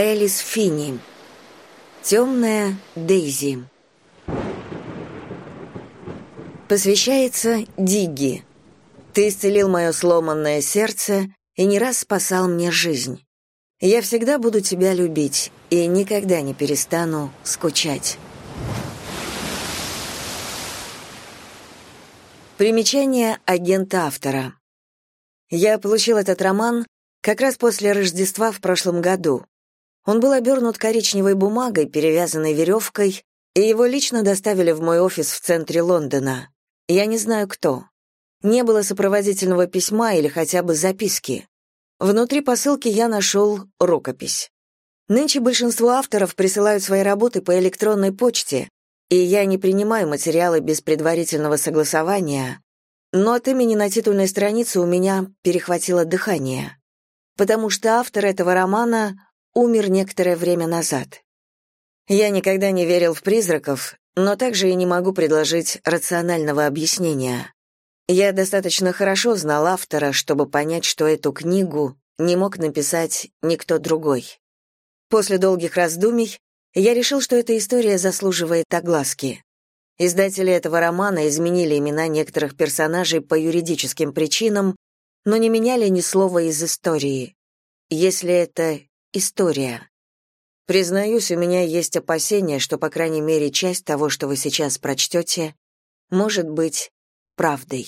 Элис Финни. Темная Дейзи. Посвящается Дигги. Ты исцелил мое сломанное сердце и не раз спасал мне жизнь. Я всегда буду тебя любить и никогда не перестану скучать. Примечание агента автора. Я получил этот роман как раз после Рождества в прошлом году. Он был обернут коричневой бумагой, перевязанной веревкой, и его лично доставили в мой офис в центре Лондона. Я не знаю кто. Не было сопроводительного письма или хотя бы записки. Внутри посылки я нашел рукопись. Нынче большинство авторов присылают свои работы по электронной почте, и я не принимаю материалы без предварительного согласования, но от имени на титульной странице у меня перехватило дыхание, потому что автор этого романа умер некоторое время назад. Я никогда не верил в призраков, но также и не могу предложить рационального объяснения. Я достаточно хорошо знал автора, чтобы понять, что эту книгу не мог написать никто другой. После долгих раздумий я решил, что эта история заслуживает огласки. Издатели этого романа изменили имена некоторых персонажей по юридическим причинам, но не меняли ни слова из истории. Если это История. Признаюсь, у меня есть опасение, что, по крайней мере, часть того, что вы сейчас прочтете, может быть правдой.